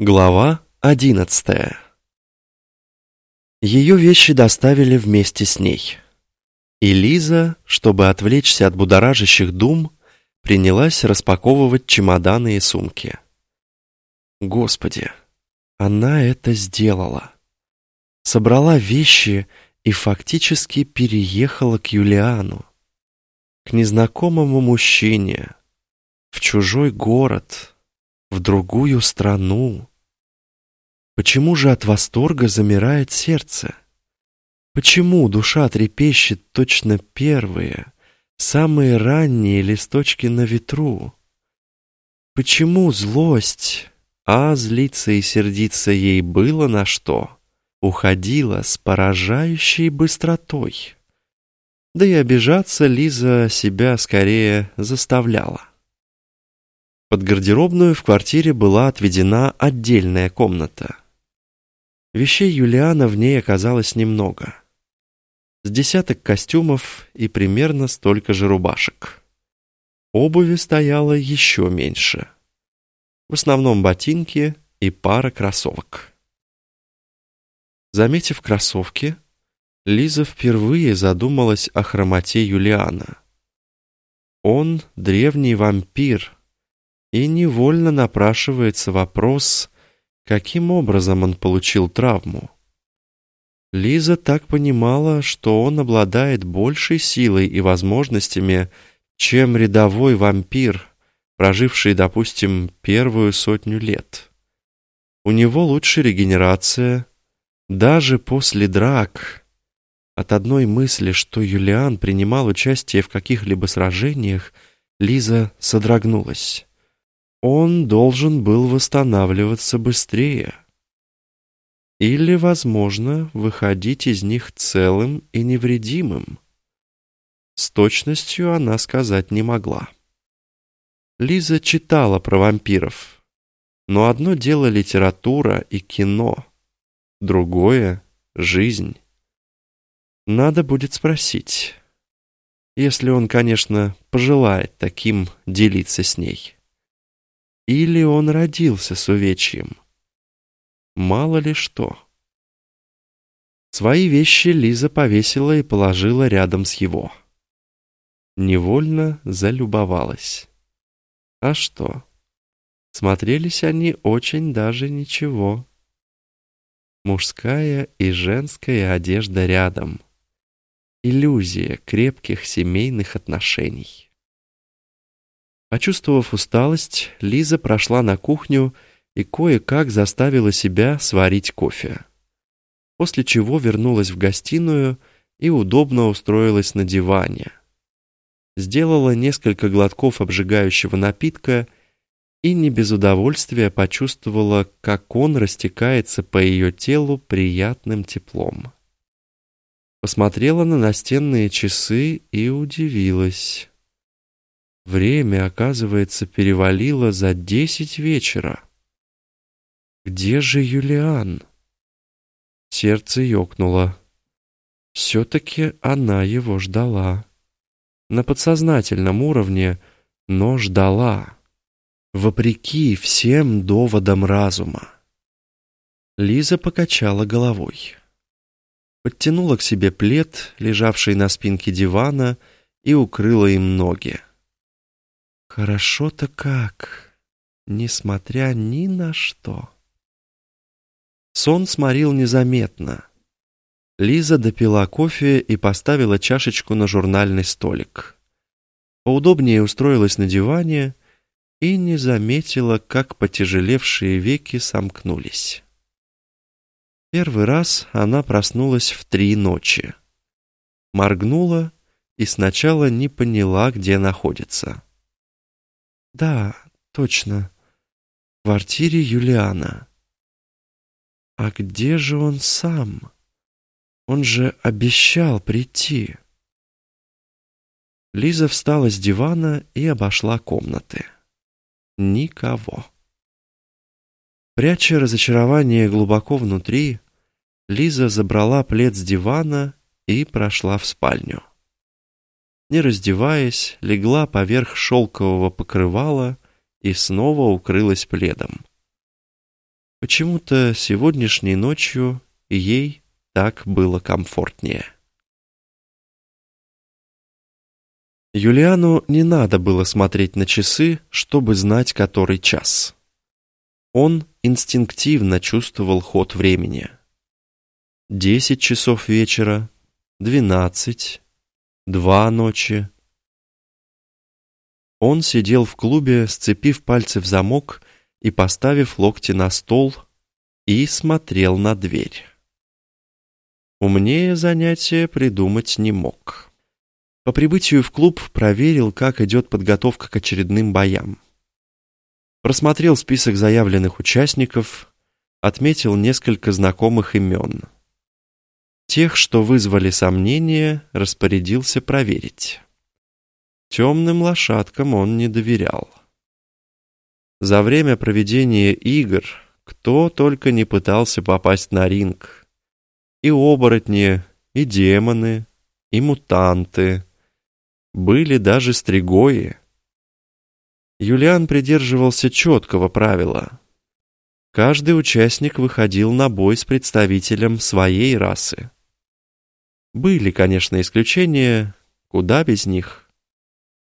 Глава одиннадцатая Ее вещи доставили вместе с ней. И Лиза, чтобы отвлечься от будоражащих дум, принялась распаковывать чемоданы и сумки. Господи, она это сделала. Собрала вещи и фактически переехала к Юлиану. К незнакомому мужчине, в чужой город — в другую страну. Почему же от восторга замирает сердце? Почему душа трепещет точно первые, самые ранние листочки на ветру? Почему злость, а злиться и сердиться ей было на что, уходила с поражающей быстротой? Да и обижаться Лиза себя скорее заставляла. Под гардеробную в квартире была отведена отдельная комната. Вещей Юлиана в ней оказалось немного. С десяток костюмов и примерно столько же рубашек. Обуви стояло еще меньше. В основном ботинки и пара кроссовок. Заметив кроссовки, Лиза впервые задумалась о хромоте Юлиана. Он древний вампир, и невольно напрашивается вопрос, каким образом он получил травму. Лиза так понимала, что он обладает большей силой и возможностями, чем рядовой вампир, проживший, допустим, первую сотню лет. У него лучше регенерация, даже после драк. От одной мысли, что Юлиан принимал участие в каких-либо сражениях, Лиза содрогнулась он должен был восстанавливаться быстрее. Или, возможно, выходить из них целым и невредимым. С точностью она сказать не могла. Лиза читала про вампиров, но одно дело литература и кино, другое — жизнь. Надо будет спросить, если он, конечно, пожелает таким делиться с ней. Или он родился с увечьем. Мало ли что. Свои вещи Лиза повесила и положила рядом с его. Невольно залюбовалась. А что? Смотрелись они очень даже ничего. Мужская и женская одежда рядом. Иллюзия крепких семейных отношений. Почувствовав усталость, Лиза прошла на кухню и кое-как заставила себя сварить кофе. После чего вернулась в гостиную и удобно устроилась на диване. Сделала несколько глотков обжигающего напитка и не без удовольствия почувствовала, как он растекается по ее телу приятным теплом. Посмотрела на настенные часы и удивилась. Время, оказывается, перевалило за десять вечера. Где же Юлиан? Сердце ёкнуло. Все-таки она его ждала. На подсознательном уровне, но ждала. Вопреки всем доводам разума. Лиза покачала головой. Подтянула к себе плед, лежавший на спинке дивана, и укрыла им ноги. Хорошо-то как, несмотря ни на что. Сон сморил незаметно. Лиза допила кофе и поставила чашечку на журнальный столик. Поудобнее устроилась на диване и не заметила, как потяжелевшие веки сомкнулись. Первый раз она проснулась в три ночи. Моргнула и сначала не поняла, где находится. Да, точно. В квартире Юлиана. А где же он сам? Он же обещал прийти. Лиза встала с дивана и обошла комнаты. Никого. Пряча разочарование глубоко внутри, Лиза забрала плед с дивана и прошла в спальню не раздеваясь, легла поверх шелкового покрывала и снова укрылась пледом. Почему-то сегодняшней ночью ей так было комфортнее. Юлиану не надо было смотреть на часы, чтобы знать, который час. Он инстинктивно чувствовал ход времени. Десять часов вечера, двенадцать, два ночи. Он сидел в клубе, сцепив пальцы в замок и поставив локти на стол, и смотрел на дверь. Умнее занятия придумать не мог. По прибытию в клуб проверил, как идет подготовка к очередным боям. Просмотрел список заявленных участников, отметил несколько знакомых имен. Тех, что вызвали сомнения, распорядился проверить. Темным лошадкам он не доверял. За время проведения игр кто только не пытался попасть на ринг. И оборотни, и демоны, и мутанты. Были даже стригои. Юлиан придерживался четкого правила. Каждый участник выходил на бой с представителем своей расы. Были, конечно, исключения, куда без них.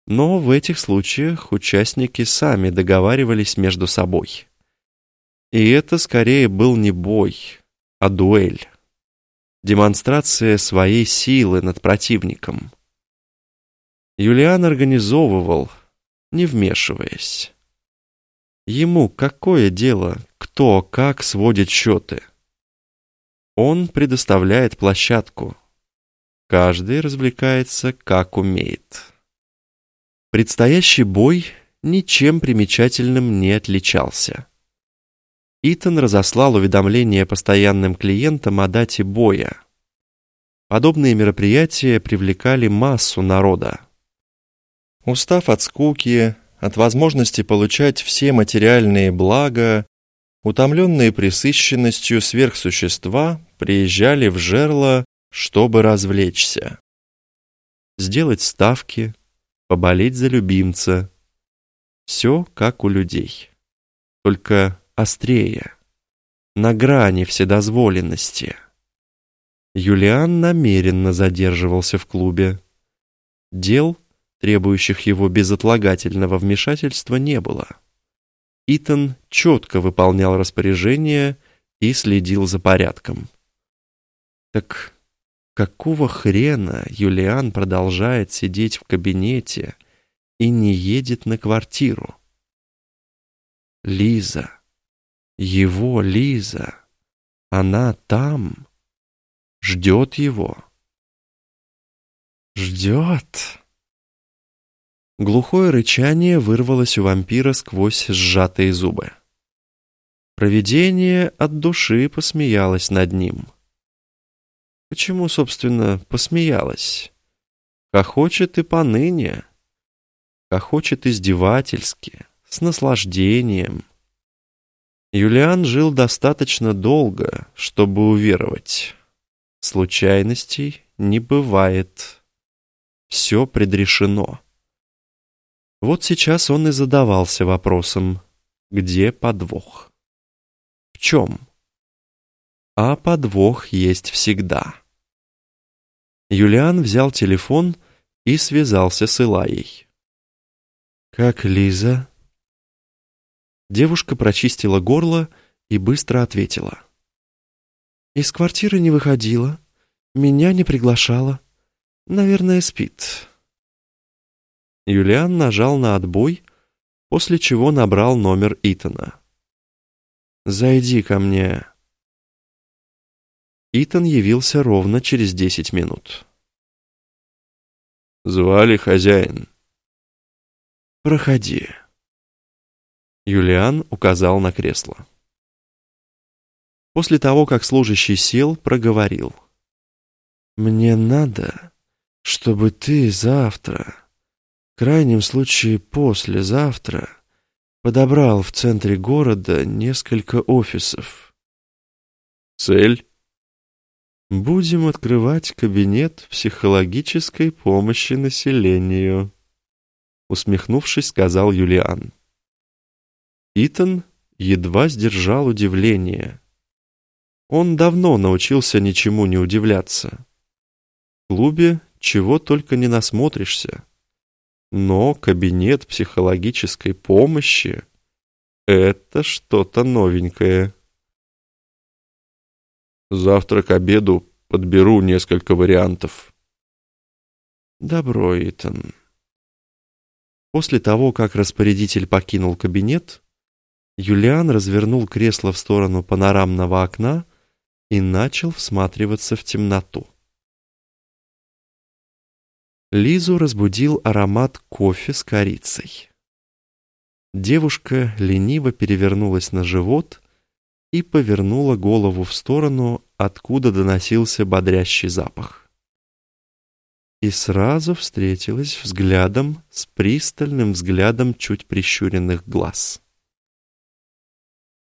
Но в этих случаях участники сами договаривались между собой. И это скорее был не бой, а дуэль. Демонстрация своей силы над противником. Юлиан организовывал, не вмешиваясь. Ему какое дело, кто как сводит счеты? Он предоставляет площадку. Каждый развлекается как умеет. Предстоящий бой ничем примечательным не отличался. Итан разослал уведомление постоянным клиентам о дате боя. Подобные мероприятия привлекали массу народа. Устав от скуки, от возможности получать все материальные блага, утомленные пресыщенностью сверхсущества приезжали в жерло, чтобы развлечься. Сделать ставки, поболеть за любимца. Все как у людей. Только острее, на грани вседозволенности. Юлиан намеренно задерживался в клубе. Дел требующих его безотлагательного вмешательства, не было. Итан четко выполнял распоряжения и следил за порядком. Так какого хрена Юлиан продолжает сидеть в кабинете и не едет на квартиру? Лиза, его Лиза, она там, ждет его. Ждет. Глухое рычание вырвалось у вампира сквозь сжатые зубы. Провидение от души посмеялось над ним. Почему, собственно, посмеялась? Хохочет и поныне. Хохочет издевательски, с наслаждением. Юлиан жил достаточно долго, чтобы уверовать. Случайностей не бывает. Все предрешено. Вот сейчас он и задавался вопросом, где подвох? В чем? А подвох есть всегда. Юлиан взял телефон и связался с Илаей. «Как Лиза?» Девушка прочистила горло и быстро ответила. «Из квартиры не выходила, меня не приглашала. Наверное, спит». Юлиан нажал на отбой, после чего набрал номер Итана. «Зайди ко мне». Итан явился ровно через десять минут. «Звали хозяин». «Проходи». Юлиан указал на кресло. После того, как служащий сел, проговорил. «Мне надо, чтобы ты завтра...» В крайнем случае послезавтра подобрал в центре города несколько офисов. Цель? Будем открывать кабинет психологической помощи населению, усмехнувшись, сказал Юлиан. Итан едва сдержал удивление. Он давно научился ничему не удивляться. В клубе чего только не насмотришься. Но кабинет психологической помощи — это что-то новенькое. Завтра к обеду подберу несколько вариантов. Добро, Итан. После того, как распорядитель покинул кабинет, Юлиан развернул кресло в сторону панорамного окна и начал всматриваться в темноту. Лизу разбудил аромат кофе с корицей. Девушка лениво перевернулась на живот и повернула голову в сторону, откуда доносился бодрящий запах. И сразу встретилась взглядом с пристальным взглядом чуть прищуренных глаз.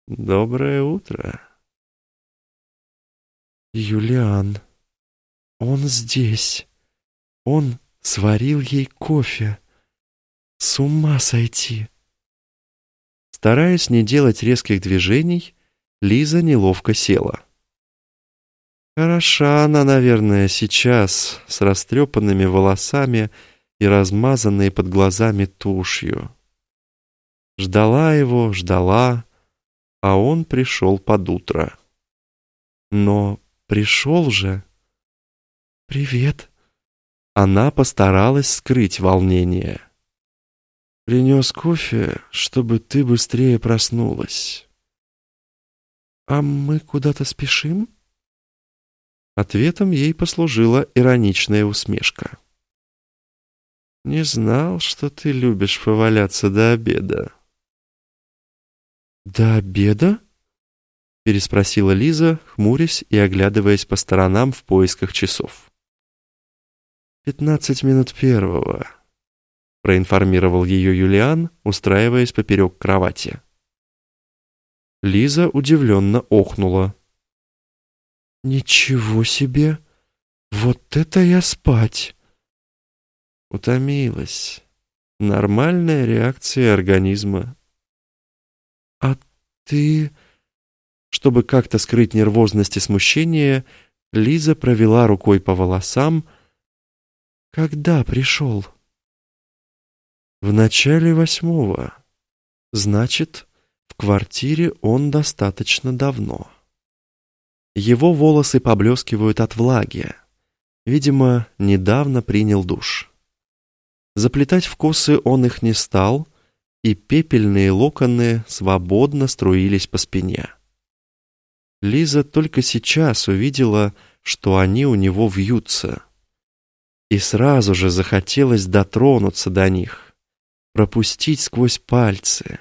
«Доброе утро!» «Юлиан, он здесь. Он сварил ей кофе. С ума сойти!» Стараясь не делать резких движений, Лиза неловко села. Хороша она, наверное, сейчас, с растрепанными волосами и размазанной под глазами тушью. Ждала его, ждала, а он пришел под утро. Но пришел же. «Привет», она постаралась скрыть волнение. «Принес кофе, чтобы ты быстрее проснулась». «А мы куда-то спешим?» Ответом ей послужила ироничная усмешка. «Не знал, что ты любишь поваляться до обеда». «До обеда?» переспросила Лиза, хмурясь и оглядываясь по сторонам в поисках часов. «Пятнадцать минут первого», — проинформировал ее Юлиан, устраиваясь поперек кровати. Лиза удивленно охнула. «Ничего себе! Вот это я спать!» Утомилась. Нормальная реакция организма. «А ты...» Чтобы как-то скрыть нервозность и смущение, Лиза провела рукой по волосам, когда пришел? В начале восьмого. Значит, в квартире он достаточно давно. Его волосы поблескивают от влаги. Видимо, недавно принял душ. Заплетать в косы он их не стал, и пепельные локоны свободно струились по спине. Лиза только сейчас увидела, что они у него вьются и сразу же захотелось дотронуться до них, пропустить сквозь пальцы.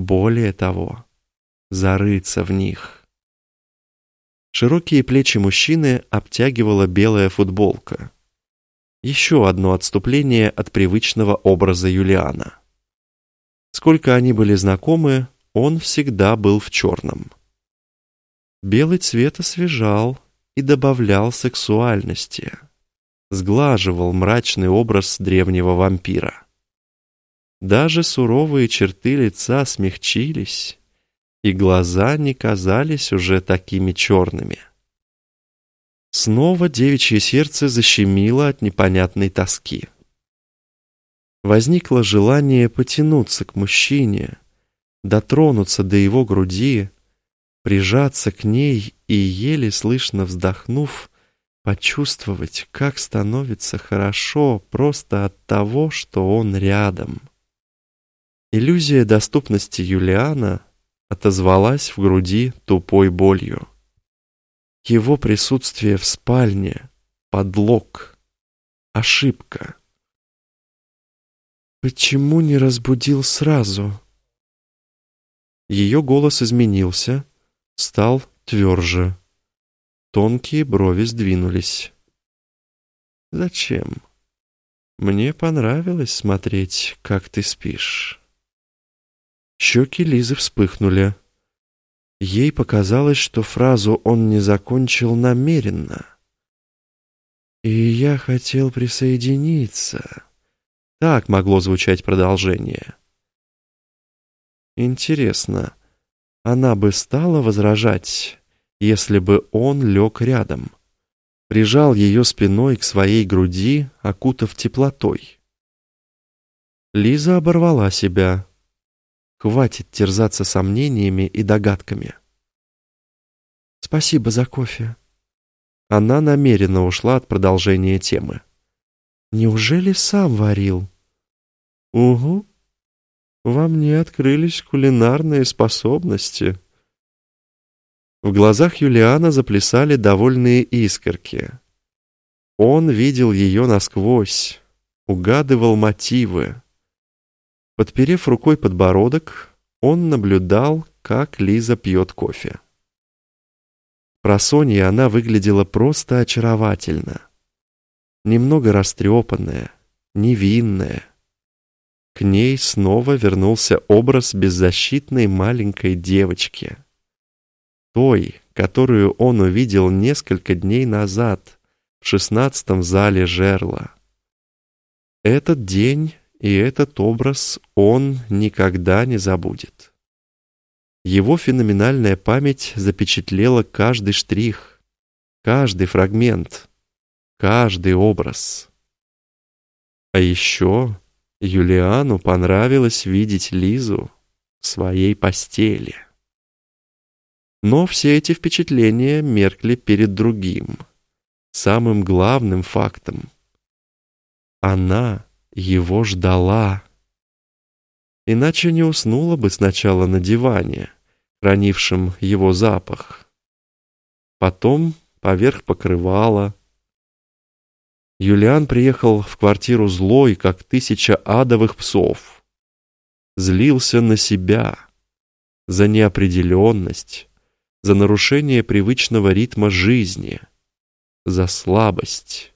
Более того, зарыться в них. Широкие плечи мужчины обтягивала белая футболка. Еще одно отступление от привычного образа Юлиана. Сколько они были знакомы, он всегда был в черном. Белый цвет освежал и добавлял сексуальности сглаживал мрачный образ древнего вампира. Даже суровые черты лица смягчились, и глаза не казались уже такими черными. Снова девичье сердце защемило от непонятной тоски. Возникло желание потянуться к мужчине, дотронуться до его груди, прижаться к ней и, еле слышно вздохнув, почувствовать, как становится хорошо просто от того, что он рядом. Иллюзия доступности Юлиана отозвалась в груди тупой болью. Его присутствие в спальне — подлог, ошибка. «Почему не разбудил сразу?» Ее голос изменился, стал тверже. Тонкие брови сдвинулись. «Зачем? Мне понравилось смотреть, как ты спишь». Щеки Лизы вспыхнули. Ей показалось, что фразу он не закончил намеренно. «И я хотел присоединиться». Так могло звучать продолжение. Интересно, она бы стала возражать, если бы он лег рядом, прижал ее спиной к своей груди, окутав теплотой. Лиза оборвала себя. Хватит терзаться сомнениями и догадками. «Спасибо за кофе». Она намеренно ушла от продолжения темы. «Неужели сам варил?» «Угу. Во мне открылись кулинарные способности». В глазах Юлиана заплясали довольные искорки. Он видел ее насквозь, угадывал мотивы. Подперев рукой подбородок, он наблюдал, как Лиза пьет кофе. Про Сонья она выглядела просто очаровательно. Немного растрепанная, невинная. К ней снова вернулся образ беззащитной маленькой девочки. Той, которую он увидел несколько дней назад в шестнадцатом зале жерла. Этот день и этот образ он никогда не забудет. Его феноменальная память запечатлела каждый штрих, каждый фрагмент, каждый образ. А еще Юлиану понравилось видеть Лизу в своей постели. Но все эти впечатления меркли перед другим, самым главным фактом. Она его ждала иначе не уснула бы сначала на диване, хранившем его запах. Потом поверх покрывала. Юлиан приехал в квартиру злой, как тысяча адовых псов. Злился на себя, за неопределенность, за нарушение привычного ритма жизни, за слабость.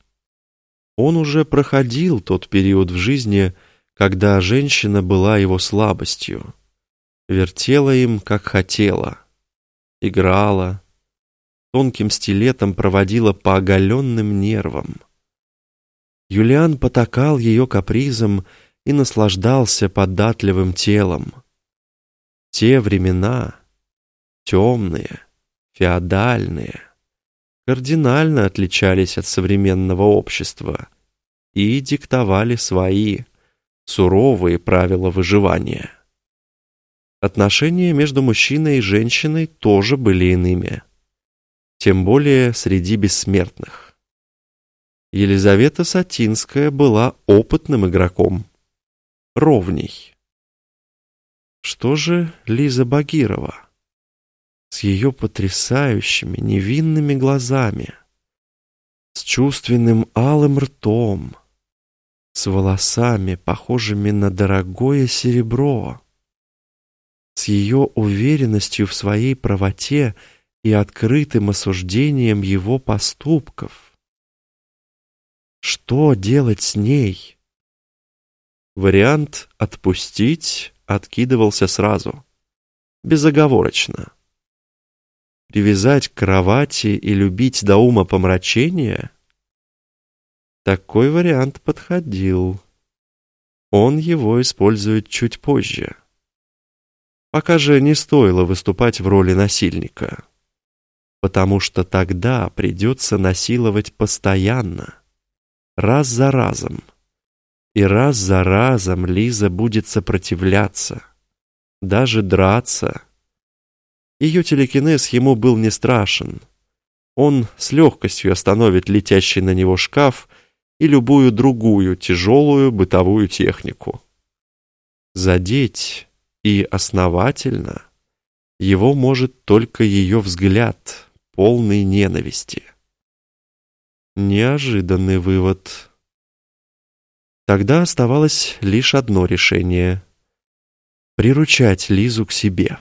Он уже проходил тот период в жизни, когда женщина была его слабостью, вертела им, как хотела, играла, тонким стилетом проводила по оголенным нервам. Юлиан потакал ее капризом и наслаждался податливым телом. Те времена, темные, феодальные, кардинально отличались от современного общества и диктовали свои – суровые правила выживания. Отношения между мужчиной и женщиной тоже были иными, тем более среди бессмертных. Елизавета Сатинская была опытным игроком, ровней. Что же Лиза Багирова? С ее потрясающими невинными глазами, с чувственным алым ртом, с волосами, похожими на дорогое серебро, с ее уверенностью в своей правоте и открытым осуждением его поступков. Что делать с ней? Вариант «отпустить» откидывался сразу, безоговорочно. Привязать к кровати и любить до ума помрачения — такой вариант подходил. Он его использует чуть позже. Пока же не стоило выступать в роли насильника. Потому что тогда придется насиловать постоянно, раз за разом. И раз за разом Лиза будет сопротивляться, даже драться. Ее телекинез ему был не страшен. Он с легкостью остановит летящий на него шкаф и любую другую тяжелую бытовую технику. Задеть и основательно его может только ее взгляд, полный ненависти. Неожиданный вывод. Тогда оставалось лишь одно решение — приручать Лизу к себе.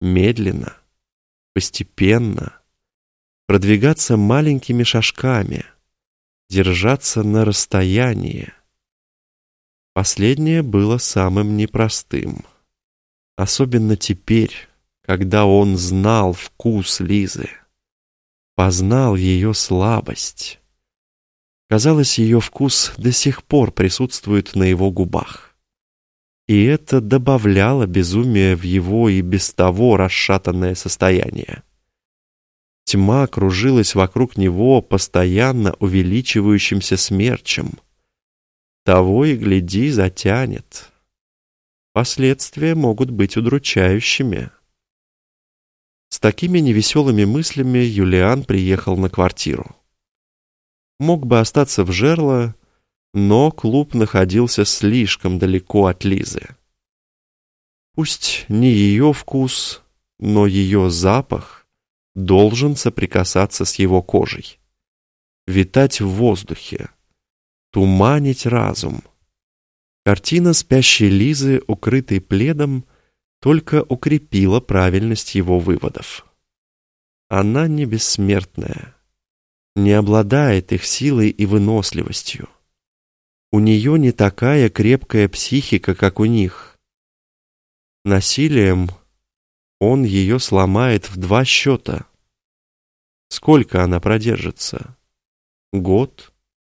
Медленно, постепенно, продвигаться маленькими шажками — держаться на расстоянии. Последнее было самым непростым. Особенно теперь, когда он знал вкус Лизы, познал ее слабость. Казалось, ее вкус до сих пор присутствует на его губах. И это добавляло безумие в его и без того расшатанное состояние. Тьма кружилась вокруг него постоянно увеличивающимся смерчем. Того и гляди затянет. Последствия могут быть удручающими. С такими невеселыми мыслями Юлиан приехал на квартиру. Мог бы остаться в жерло, но клуб находился слишком далеко от Лизы. Пусть не ее вкус, но ее запах должен соприкасаться с его кожей. Витать в воздухе, туманить разум. Картина спящей Лизы, укрытой пледом, только укрепила правильность его выводов. Она не бессмертная, не обладает их силой и выносливостью. У нее не такая крепкая психика, как у них. Насилием он ее сломает в два счета. Сколько она продержится? Год?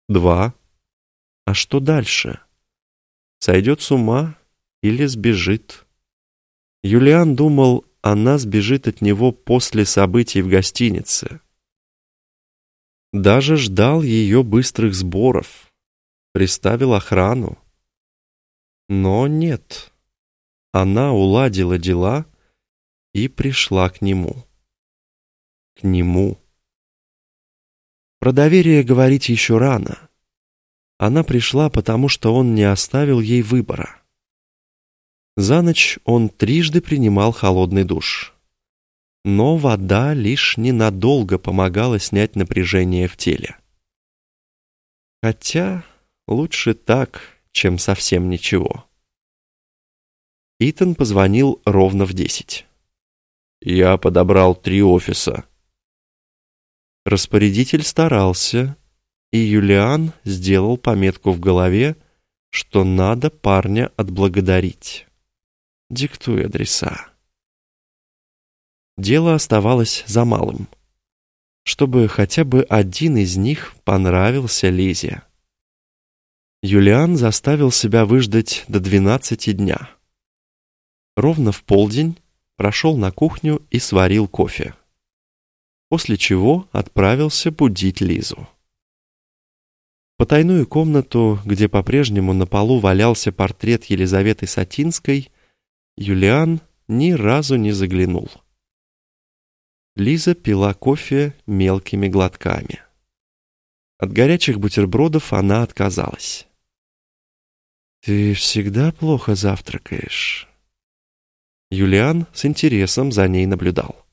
Два? А что дальше? Сойдет с ума или сбежит? Юлиан думал, она сбежит от него после событий в гостинице. Даже ждал ее быстрых сборов приставил охрану. Но нет. Она уладила дела и пришла к нему. К нему. Про доверие говорить еще рано. Она пришла, потому что он не оставил ей выбора. За ночь он трижды принимал холодный душ. Но вода лишь ненадолго помогала снять напряжение в теле. Хотя Лучше так, чем совсем ничего. Итан позвонил ровно в десять. «Я подобрал три офиса». Распорядитель старался, и Юлиан сделал пометку в голове, что надо парня отблагодарить. Диктуй адреса. Дело оставалось за малым. Чтобы хотя бы один из них понравился Лизе. Юлиан заставил себя выждать до двенадцати дня. Ровно в полдень прошел на кухню и сварил кофе. После чего отправился будить Лизу. Потайную комнату, где по-прежнему на полу валялся портрет Елизаветы Сатинской, Юлиан ни разу не заглянул. Лиза пила кофе мелкими глотками. От горячих бутербродов она отказалась. «Ты всегда плохо завтракаешь?» Юлиан с интересом за ней наблюдал.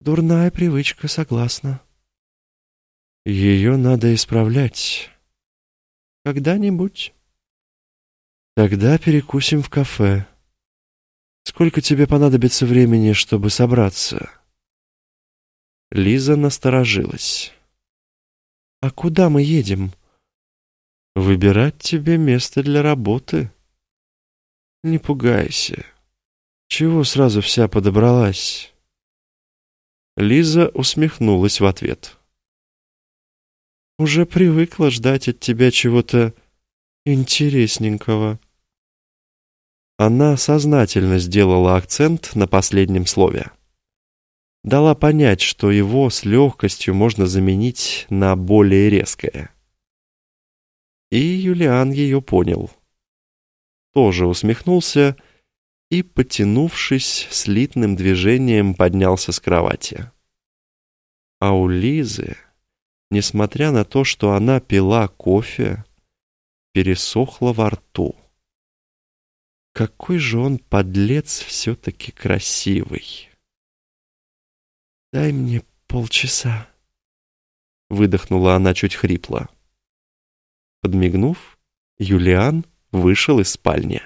«Дурная привычка, согласна. Ее надо исправлять. Когда-нибудь. Тогда перекусим в кафе. Сколько тебе понадобится времени, чтобы собраться?» Лиза насторожилась. «А куда мы едем?» Выбирать тебе место для работы. Не пугайся. Чего сразу вся подобралась? Лиза усмехнулась в ответ. Уже привыкла ждать от тебя чего-то интересненького. Она сознательно сделала акцент на последнем слове. Дала понять, что его с легкостью можно заменить на более резкое. И Юлиан ее понял. Тоже усмехнулся и, потянувшись слитным движением, поднялся с кровати. А у Лизы, несмотря на то, что она пила кофе, пересохло во рту. Какой же он, подлец, все-таки красивый. «Дай мне полчаса», — выдохнула она чуть хрипло. Подмигнув, Юлиан вышел из спальни.